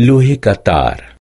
लोहे का तार।